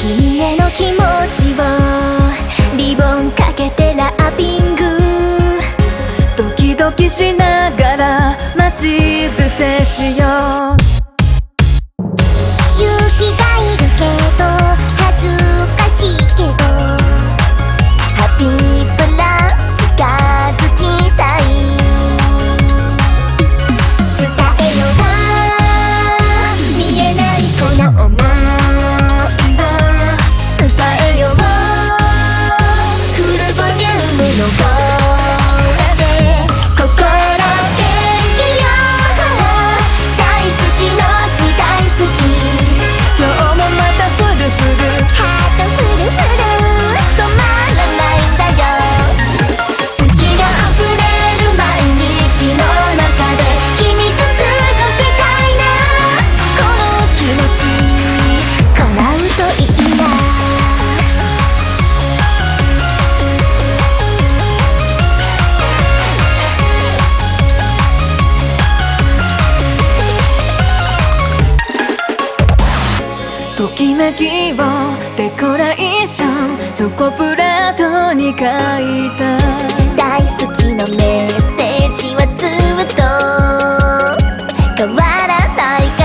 君への気持ちをリボンかけてラッピング。ドキドキしながら待ち伏せしよう。ときめきをデコレーションチョコプラートに書いた。大好きなメッセージはずっと変わらない